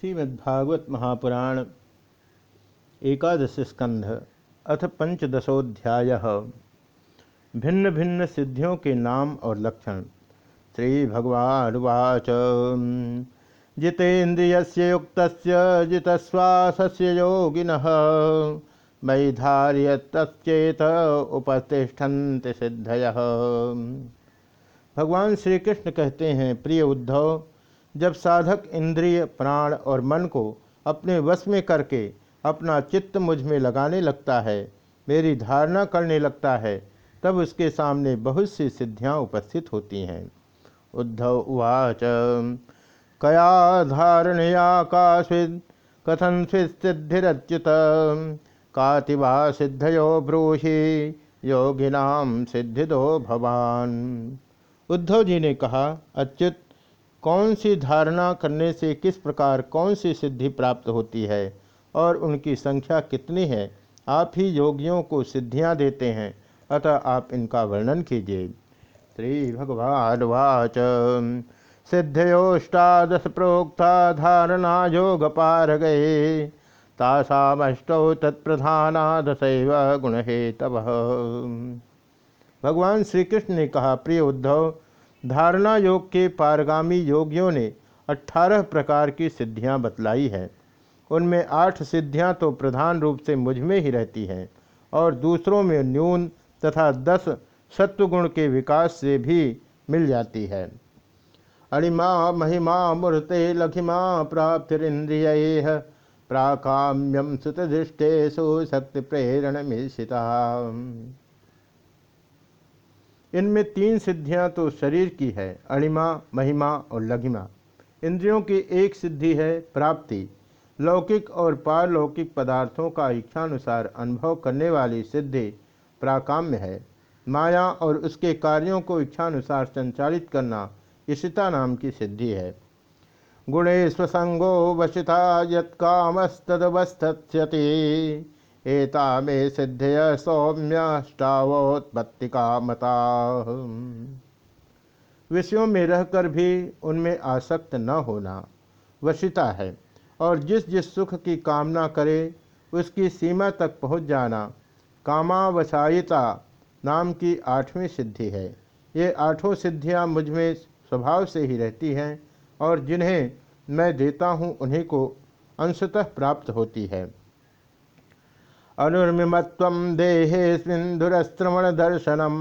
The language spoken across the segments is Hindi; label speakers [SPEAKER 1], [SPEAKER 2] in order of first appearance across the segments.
[SPEAKER 1] श्रीमद्भागवत महापुराण एकादश स्कंध अथ पंचदशोध्याय भिन्न भिन्न सिद्धियों के नाम और लक्षण। श्री भगवान वाच जितेन्द्रिय युक्त जितश्वास योगिन मयि धार्यतचेत उपतिष्ठन्ति सिद्धय। भगवान श्री कृष्ण कहते हैं, प्रिय उद्धव जब साधक इंद्रिय, प्राण और मन को अपने वश में करके अपना चित्त मुझमें लगाने लगता है, मेरी धारणा करने लगता है, तब उसके सामने बहुत सी सिद्धियाँ उपस्थित होती हैं। उद्धव उवाच, कया धारणया का कथन स्विसिद्धिच्युत कातिवा सिद्धयो ब्रूहि योगिनाम सिद्धिदो भवान। उद्धव जी ने कहा, अच्युत कौन सी धारणा करने से किस प्रकार कौन सी सिद्धि प्राप्त होती है और उनकी संख्या कितनी है, आप ही योगियों को सिद्धियाँ देते हैं। अतः आप इनका वर्णन कीजिए। श्री भगवान वाच सिद्धयोष्टादश प्रोक्ता धारणा योग पार गए तासामष्टौ गुण हेतव भगवान श्री कृष्ण ने कहा, प्रिय उद्धव धारणा योग के पारगामी योगियों ने अठारह प्रकार की सिद्धियाँ बतलाई हैं। उनमें आठ सिद्धियाँ तो प्रधान रूप से मुझमें ही रहती हैं और दूसरों में न्यून तथा दस सत्वगुण के विकास से भी मिल जाती है। अणिमा महिमा मूर्ते लघिमा प्राप्तिरिंद्रिय प्राकाम्यम सुतदृष्टेशु शक्ति प्रेरण मिशिता इनमें तीन सिद्धियाँ तो शरीर की है, अणिमा, महिमा और लघिमा। इंद्रियों की एक सिद्धि है, प्राप्ति। लौकिक और पारलौकिक पदार्थों का इच्छानुसार अनुभव करने वाली सिद्धि प्राकाम्य है। माया और उसके कार्यों को इच्छानुसार संचालित करना इशिता नाम की सिद्धि है। गुणे स्वसंगो वशिता यत्कामस्तदवस्थ्यति एता मे सिद्धय सौम्यष्टावोत्पत्तिका मता विषयों में रहकर भी उनमें आसक्त न होना वशिता है, और जिस जिस सुख की कामना करे, उसकी सीमा तक पहुँच जाना कामावसायिता नाम की आठवीं सिद्धि है। ये आठों सिद्धियाँ मुझमें स्वभाव से ही रहती हैं, और जिन्हें मैं देता हूँ उन्हीं को अंशतः प्राप्त होती है। अनुर्मिमत्व देहेस्मिन्धुरस्त्रमण दर्शनम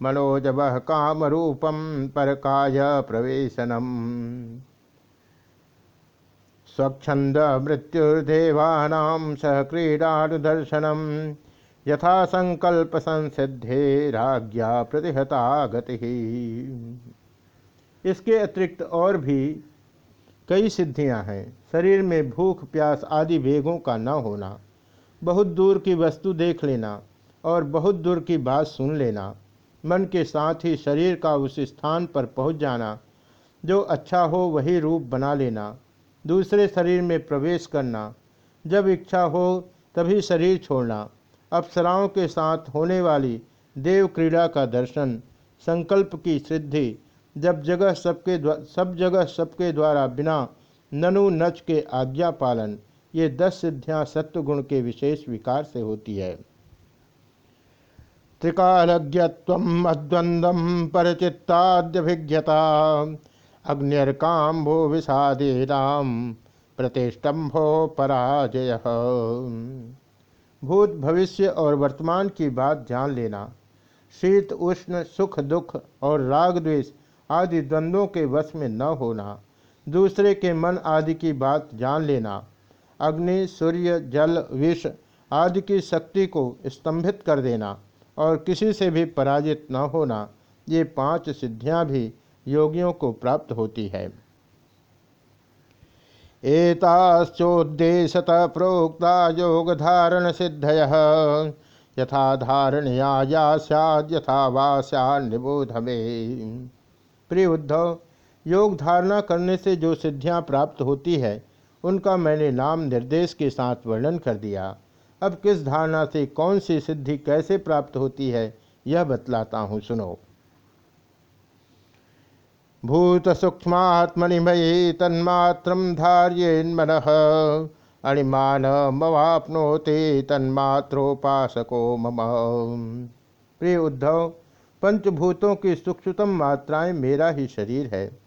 [SPEAKER 1] मनोजब काम रूपम परकाय प्रवेशनम। स्वच्छंद मृत्युर्देवानां सह क्रीडानुदर्शनम यथा संकल्प संसिद्धे राज्ञा प्रतिहता गति। इसके अतिरिक्त और भी कई सिद्धियाँ हैं। शरीर में भूख, प्यास आदि वेगों का न होना बहुत दूर की वस्तु देख लेना और बहुत दूर की बात सुन लेना। मन के साथ ही शरीर का उस स्थान पर पहुँच जाना। जो अच्छा हो वही रूप बना लेना। दूसरे शरीर में प्रवेश करना। जब इच्छा हो तभी शरीर छोड़ना। अप्सराओं के साथ होने वाली देव क्रीड़ा का दर्शन, संकल्प की सिद्धि, जब जगह सबके सब जगह सबके द्वारा बिना ननु नच के आज्ञा पालन ये दस सिद्धियाँ सत्वगुण के विशेष विकार से होती है। त्रिकालज्ञत्व अद्वंदम परचित्ताद्यभिज्ञता अग्निर्काम्भो विषादेराम प्रतिष्ठम्भो पराजय। भूत भविष्य और वर्तमान की बात जान लेना, शीत, उष्ण, सुख, दुख और राग द्वेष आदि द्वंद्वों के वश में न होना, दूसरे के मन आदि की बात जान लेना अग्नि, सूर्य, जल, विष आदि की शक्ति को स्तंभित कर देना और किसी से भी पराजित न होना, ये पाँच सिद्धियाँ भी योगियों को प्राप्त होती है। एताश्चोद्देशत प्रोक्ता योग धारण सिद्धय, यथा धारणया या सैद यथा वा निबोध में प्रिय उद्धव, योग धारणा करने से जो सिद्धियाँ प्राप्त होती है उनका मैंने नाम निर्देश के साथ वर्णन कर दिया। अब किस धारणा से कौन सी सिद्धि कैसे प्राप्त होती है, यह बतलाता हूँ, सुनो। भूत सूक्ष्मात्मनिमयी तन्मात्र धार्येन्मन अणिमान मवापनोते तन्मात्रोपासको मम। प्रिय उद्धव, पंचभूतों की सूक्ष्मतम मात्राएँ मेरा ही शरीर है।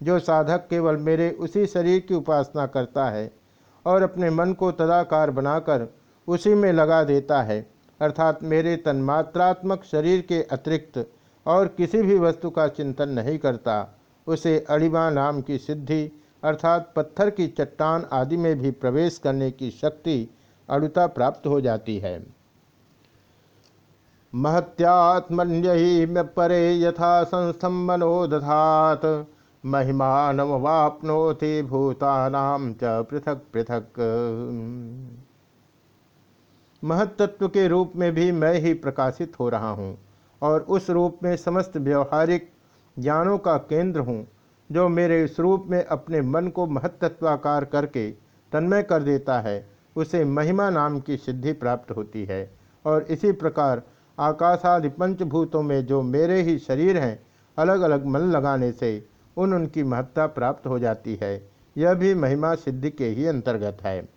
[SPEAKER 1] जो साधक केवल मेरे उसी शरीर की उपासना करता है और अपने मन को तदाकार बनाकर उसी में लगा देता है, अर्थात मेरे तन्मात्रात्मक शरीर के अतिरिक्त और किसी भी वस्तु का चिंतन नहीं करता, उसे अड़िमा नाम की सिद्धि अर्थात पत्थर की चट्टान आदि में भी प्रवेश करने की शक्ति अड़ुता प्राप्त हो जाती है। महत्यात्मन्य में परे यथा संस्थम मनो दधात महिमानवापनोति भूतानाम च पृथक पृथक। महत्त्व के रूप में भी मैं ही प्रकाशित हो रहा हूँ और उस रूप में समस्त व्यवहारिक ज्ञानों का केंद्र हूँ जो मेरे इस रूप में अपने मन को महत्त्वाकार करके तन्मय कर देता है, उसे महिमा नाम की सिद्धि प्राप्त होती है। और इसी प्रकार आकाशादि पंचभूतों में जो मेरे ही शरीर हैं अलग अलग मन लगाने से उन उनकी महत्ता प्राप्त हो जाती है। यह भी महिमा सिद्धि के ही अंतर्गत है।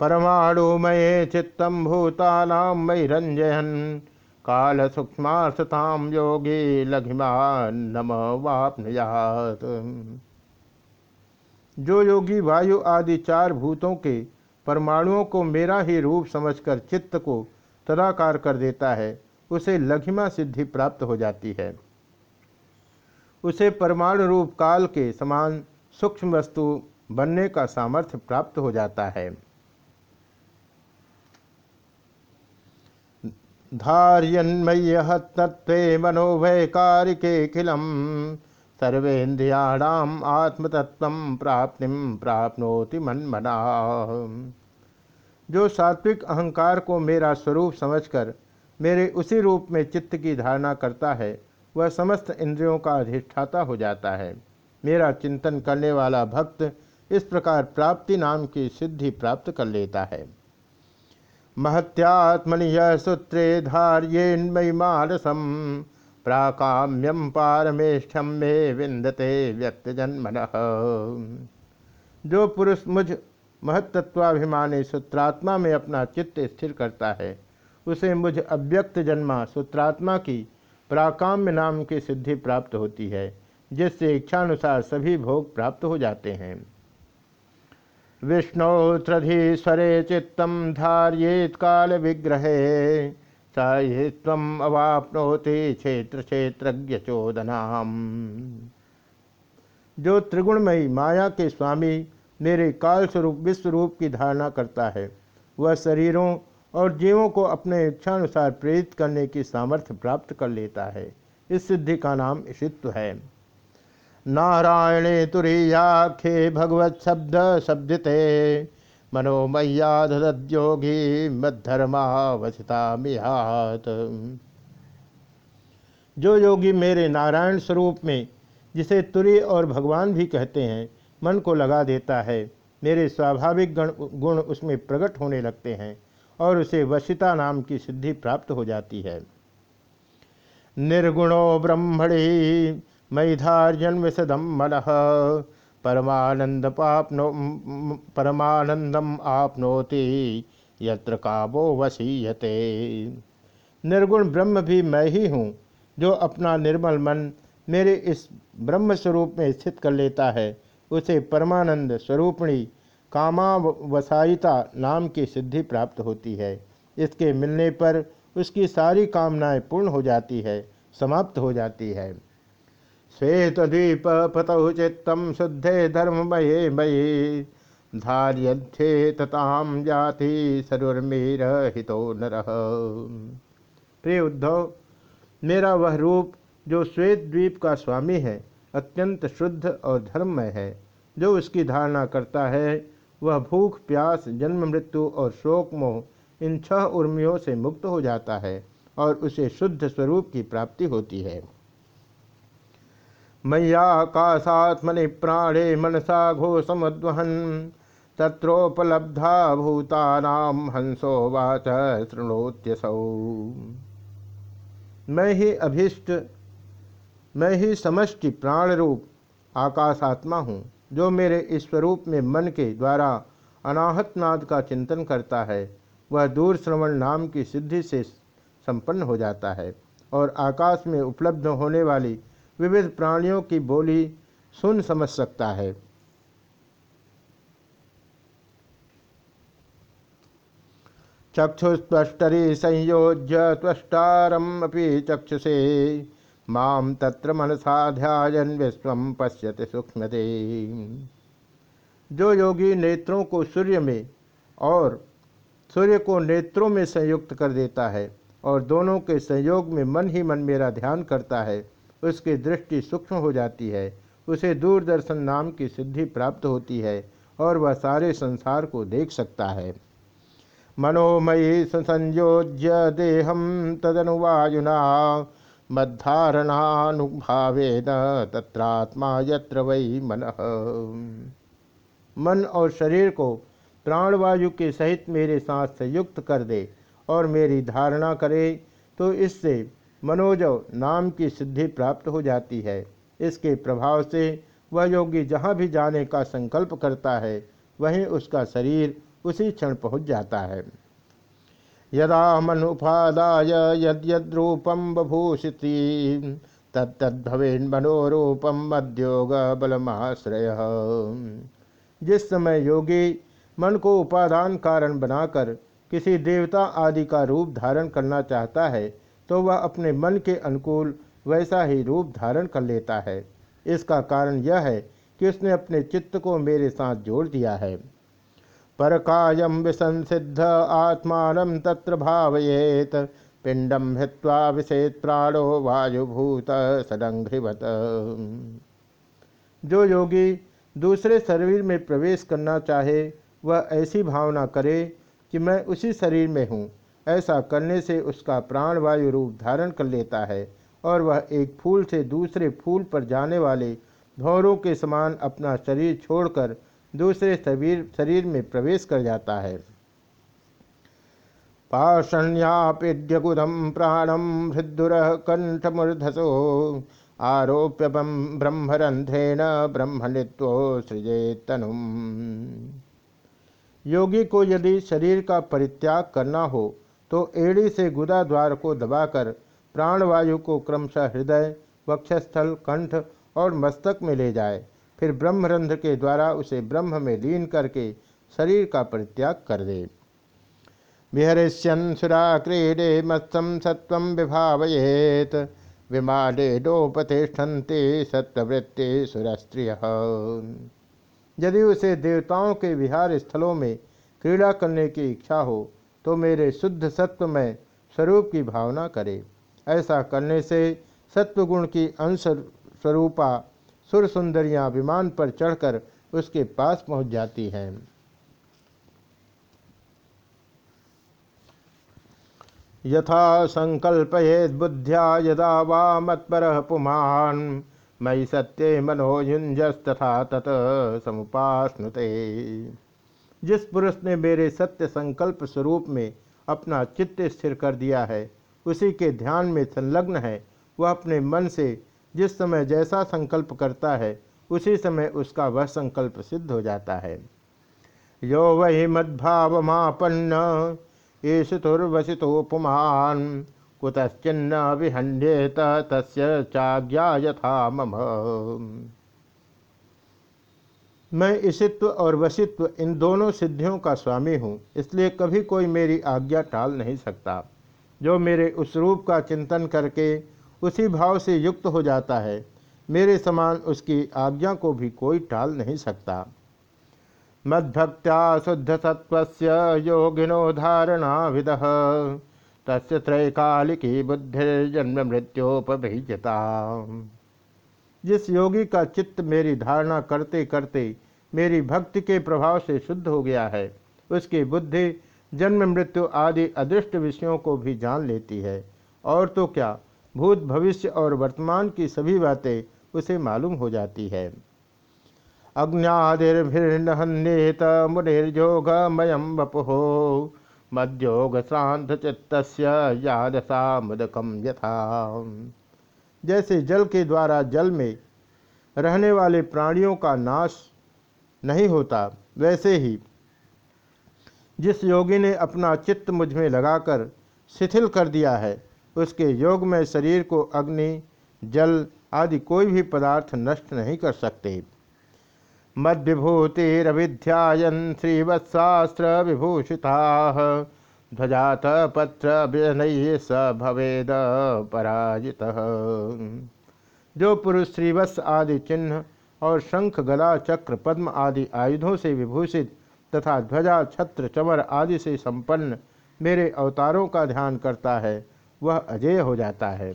[SPEAKER 1] परमाणुमये चित्तम भूतानाम मई रंजयन काल सूक्ष्मार्थताम योगी लघिमान नम वापनयात। जो योगी वायु आदि चार भूतों के परमाणुओं को मेरा ही रूप समझकर चित्त को तदाकार कर देता है, उसे लघिमा सिद्धि प्राप्त हो जाती है। उसे परमाणु रूप काल के समान सूक्ष्म वस्तु बनने का सामर्थ्य प्राप्त हो जाता है। धार्यन्मय तत्व मनोभयकारिकेखिलम सर्वेन्द्रियाणाम आत्मतत्व प्राप्ति प्राप्नोति मना जो सात्विक अहंकार को मेरा स्वरूप समझकर मेरे उसी रूप में चित्त की धारणा करता है वह समस्त इंद्रियों का अधिष्ठाता हो जाता है। मेरा चिंतन करने वाला भक्त इस प्रकार प्राप्ति नाम की सिद्धि प्राप्त कर लेता है। महत्यात्मनि सूत्रे धार्येन्मयी मानसम प्राकाम्यम पारमेष्ठम में विंदते व्यक्त जन्मन जो पुरुष मुझ महत्त्वाभिमानी सूत्रात्मा में अपना चित्त स्थिर करता है, उसे मुझ अव्यक्त जन्मा सूत्रात्मा की प्राकाम्य नाम की सिद्धि प्राप्त होती है, जिससे इच्छानुसार सभी भोग प्राप्त हो जाते हैं। विष्णु त्रधीश्वरे चित्तम धारियेत काल विग्रहे अवापनोति क्षेत्र क्षेत्रज्ञ चोदनाम जो त्रिगुणमयी माया के स्वामी मेरे काल स्वरूप विश्व रूप की धारणा करता है, वह शरीरों और जीवों को अपने इच्छानुसार प्रेरित करने की सामर्थ्य प्राप्त कर लेता है। इस सिद्धि का नाम ईशित्व है। नारायणे तुरीयाख्ये भगवत शब्द शब्दते, मनोमय्या दद्योगी मद्धर्मावसिता मिहात जो योगी मेरे नारायण स्वरूप में, जिसे तुरी और भगवान भी कहते हैं, मन को लगा देता है। मेरे स्वाभाविक गुण उसमें प्रकट होने लगते हैं। और उसे वशिता नाम की सिद्धि प्राप्त हो जाती है। निर्गुणो ब्रह्मणि मैधार्जन विशदम मन परमानंद पापनो परमानंदम आपनोति, यत्र काबो वसीयते। निर्गुण ब्रह्म भी मैं ही हूँ, जो अपना निर्मल मन मेरे इस ब्रह्म स्वरूप में स्थित कर लेता है, उसे परमानंद स्वरूपणी कामावसायिता नाम की सिद्धि प्राप्त होती है। इसके मिलने पर उसकी सारी कामनाएँ पूर्ण हो जाती है, समाप्त हो जाती है। श्वेत द्वीप पतौ चित्तम शुद्धे धर्ममये मयी धार्यथे तताम जाति सरुर्मीर हितो नर। प्रिय उद्धव, मेरा वह रूप जो श्वेत द्वीप का स्वामी है, अत्यंत शुद्ध और धर्ममय है, जो उसकी धारणा करता है वह भूख, प्यास, जन्म, मृत्यु और शोक, मोह, इन छह उर्मियों से मुक्त हो जाता है और उसे शुद्ध स्वरूप की प्राप्ति होती है। मैयाकाशात्मनि प्राणे मनसा घोषमद्वहन तत्रोपलब्धा भूतानाम हंसो वाच शृणोत्यसौ। मैं ही अभिष्ट, मैं ही समष्टि प्राण रूप आकाशात्मा हूँ। जो मेरे इस स्वरूप में मन के द्वारा अनाहत नाद का चिंतन करता है, वह दूर श्रवण नाम की सिद्धि से संपन्न हो जाता है और आकाश में उपलब्ध होने वाली विविध प्राणियों की बोली सुन समझ सकता है। चक्षुस्पष्टरी संयोज्य त्वष्टारम अपि चक्षुषे माम तत्र मनसा ध्यान विश्व पश्यति सूक्ष्म जो योगी नेत्रों को सूर्य में और सूर्य को नेत्रों में संयुक्त कर देता है और दोनों के संयोग में मन ही मन मेरा ध्यान करता है, उसकी दृष्टि सूक्ष्म हो जाती है, उसे दूरदर्शन नाम की सिद्धि प्राप्त होती है और वह सारे संसार को देख सकता है। मनोमयी संयोज्य देहम तदनुवायुना मद्धारणानुभावे न तत्रात्मा यत्र वही मन। मन और शरीर को प्राणवायु के सहित मेरे साथ संयुक्त कर दे और मेरी धारणा करे तो इससे मनोजव नाम की सिद्धि प्राप्त हो जाती है। इसके प्रभाव से वह योगी जहाँ भी जाने का संकल्प करता है, वहीं उसका शरीर उसी क्षण पहुँच जाता है। यदा मनुपादाय यद्यद्रूपम बभूषिति। तत्तद्भवेन मनोरूपम मध्योग बलमाश्रय जिस समय योगी मन को उपादान कारण बनाकर किसी देवता आदि का रूप धारण करना चाहता है तो वह अपने मन के अनुकूल वैसा ही रूप धारण कर लेता है। इसका कारण यह है कि उसने अपने चित्त को मेरे साथ जोड़ दिया है। पर कायम विसंसिद्ध आत्मान तत्र भावयेत। पिंडम हित्वा विषेत प्राणो वायुभूत सदंघ्रिवत जो योगी दूसरे शरीर में प्रवेश करना चाहे, वह ऐसी भावना करे कि मैं उसी शरीर में हूँ। ऐसा करने से उसका प्राण वायु रूप धारण कर लेता है और वह एक फूल से दूसरे फूल पर जाने वाले भौरों के समान अपना शरीर छोड़कर दूसरे शरीर शरीर में प्रवेश कर जाता है। पाषण्यापिड्यगुदम प्राणम हृदुर कंठमूर्धसो आरोप्य ब्रह्मरंध्रेण ब्रह्मणित्व सृजे तनु योगी को यदि शरीर का परित्याग करना हो तो एड़ी से गुदा द्वार को दबाकर प्राणवायु को क्रमशः हृदय, वक्षस्थल, कंठ और मस्तक में ले जाए। फिर ब्रह्मरंध्र के द्वारा उसे ब्रह्म में लीन करके शरीर का परित्याग कर दे। विहरिष्यन सुरा क्रीडे मत्सम सत्व विभावयेत। विमाले डोपतिष्ठन्ते सत्ववृत्ति सुरस्त्रिय। यदि उसे देवताओं के विहार स्थलों में क्रीड़ा करने की इच्छा हो तो मेरे शुद्ध सत्व में स्वरूप की भावना करे। ऐसा करने से सत्वगुण की अंश स्वरूपा सुर सुंदरियाँ विमान पर चढ़कर उसके पास पहुँच जाती हैं। यथा संकल्पयेद बुद्ध्या यदा वा मत्पर पुमान मई सत्य मनोयुंजस्तथा तत समुपास्नुते। जिस पुरुष ने मेरे सत्य संकल्प स्वरूप में अपना चित्त स्थिर कर दिया है, उसी के ध्यान में संलग्न है, वह अपने मन से जिस समय जैसा संकल्प करता है, उसी समय उसका वह संकल्प सिद्ध हो जाता है। यो वही मद्भावमापन्न ये शुतुर्वसितोपमान कुतश्चिन्न विहंडेत तस्य यथा मम। मैं इसित्व और वसित्व इन दोनों सिद्धियों का स्वामी हूँ, इसलिए कभी कोई मेरी आज्ञा टाल नहीं सकता। जो मेरे उस रूप का चिंतन करके उसी भाव से युक्त हो जाता है। मेरे समान उसकी आज्ञा को भी कोई टाल नहीं सकता। मद्भक्त्या शुद्ध सत्व योगिनो धारणा विद तस् त्रैकालिकी बुद्धिर्जन्म मृत्योपभिजता जिस योगी का चित्त मेरी धारणा करते करते मेरी भक्ति के प्रभाव से शुद्ध हो गया है, उसकी बुद्धि, जन्म मृत्यु आदि अदृष्ट विषयों को भी जान लेती है। और तो क्या? भूत भविष्य और वर्तमान की सभी बातें उसे मालूम हो जाती है। अज्ञादिर्भिर्नहन्येत मुनिर्योगमयम वपुहो मध्योग शांत चित्त यादसा मुदकम यथा। जैसे जल के द्वारा जल में रहने वाले प्राणियों का नाश नहीं होता, वैसे ही जिस योगी ने अपना चित्त मुझमें लगाकर शिथिल कर दिया है उसके योग में शरीर को अग्नि, जल आदि कोई भी पदार्थ नष्ट नहीं कर सकते। मद विभूतिरविध्यायन श्रीवत्शास्त्र विभूषिता ध्वजात पत्र स भवेद पराजित। जो पुरुष श्रीवत्स आदि चिन्ह और शंख, गला, चक्र, पद्म आदि आयुधों से विभूषित तथा ध्वजा, छत्र, चमर आदि से संपन्न मेरे अवतारों का ध्यान करता है वह अजय हो जाता है।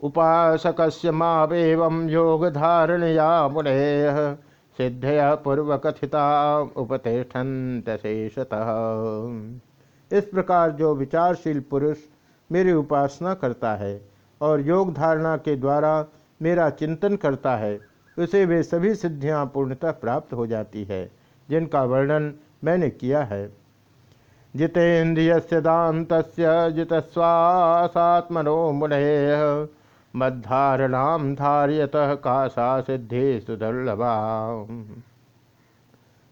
[SPEAKER 1] उपासक मावेव योग धारणया मुने सिद्धया पूर्वकथिता उपतिष्ठन्त शेषतः। इस प्रकार जो विचारशील पुरुष मेरी उपासना करता है और योग धारणा के द्वारा मेरा चिंतन करता है, उसे वे सभी सिद्धियाँ पूर्णतः प्राप्त हो जाती है, जिनका वर्णन मैंने किया है। जितेन्द्रिय दात जितस्वासात्मनो मुने मद्धारणाम धार्यत काशा सिद्धि सुदुर्लभा।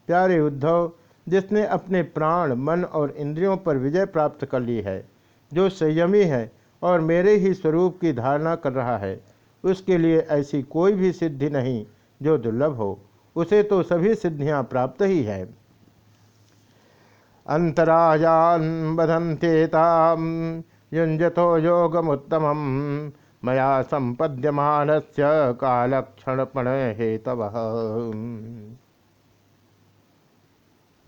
[SPEAKER 1] प्यारे उद्धव, जिसने अपने प्राण, मन और इंद्रियों पर विजय प्राप्त कर ली है, जो संयमी है और मेरे ही स्वरूप की धारणा कर रहा है, उसके लिए ऐसी कोई भी सिद्धि नहीं जो दुर्लभ हो। उसे तो सभी सिद्धियाँ प्राप्त ही है। अंतराजान बधंतेताम युंजतो योगमुत्तम मया संपद्यमान कालक्षणपण हेतव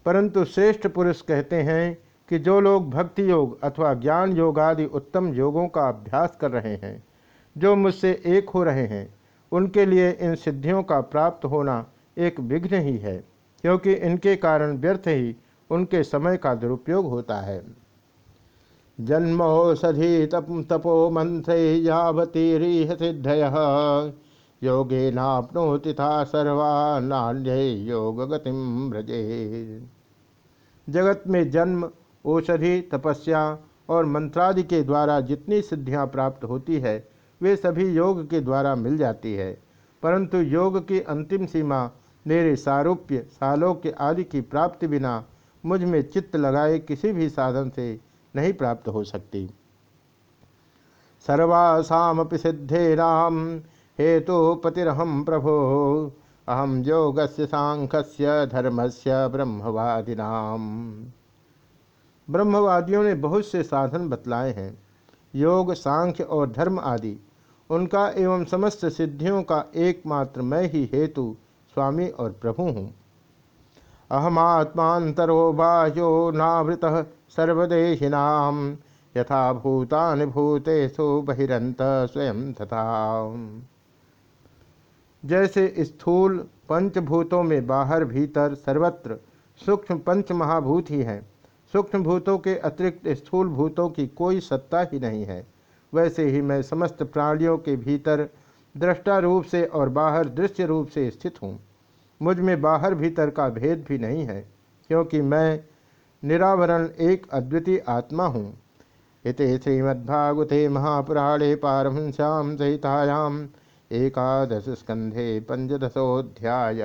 [SPEAKER 1] परंतु श्रेष्ठ पुरुष कहते हैं कि जो लोग भक्ति योग अथवा ज्ञान योग आदि उत्तम योगों का अभ्यास कर रहे हैं, जो मुझसे एक हो रहे हैं, उनके लिए इन सिद्धियों का प्राप्त होना एक विघ्न ही है, क्योंकि इनके कारण व्यर्थ ही उनके समय का दुरुपयोग होता है। जन्मोषधि तप तपो मंत्र यावतीरीह सिद्धय योगे नापनोति था सर्वा नान्य योग गतिम व्रजे। जगत में जन्म, औषधि, तपस्या और मंत्रादि के द्वारा जितनी सिद्धियाँ प्राप्त होती है, वे सभी योग के द्वारा मिल जाती है। परंतु योग की अंतिम सीमा, मेरे सारूप्य, सालोक्य आदि की प्राप्ति बिना मुझमें चित्त लगाए किसी भी साधन से नहीं प्राप्त हो सकती। सर्वासामपि सिद्धेराम हेतु पतिरहम प्रभो। अहम योग से सांख्य धर्म से ब्रह्मवादिनाम। ब्रह्मवादियों ने बहुत से साधन बतलाए हैं। योग, सांख्य और धर्म आदि। उनका एवं समस्त सिद्धियों का एकमात्र मैं ही हेतु, स्वामी और प्रभु हूँ। अहमात्मातरो बाह्यो नावृत सर्वदेशिनाम यथा भूतान भूतेषु बहिरंत स्वयं तथा। जैसे स्थूल पंचभूतों में बाहर भीतर सर्वत्र सूक्ष्म पंच महाभूत ही हैं, सूक्ष्म भूतों के अतिरिक्त स्थूल भूतों की कोई सत्ता ही नहीं है। वैसे ही मैं समस्त प्राणियों के भीतर दृष्टा रूप से और बाहर दृश्य रूप से स्थित हूँ। मुझमें बाहर भीतर का भेद भी नहीं है, क्योंकि मैं निरावरण एक अद्वितीय आत्मा हूँ। इत श्रीमद्भागवते महापुराणे पारहंस्याम सहितायाम एकादश स्कंधे पंचदशोध्याय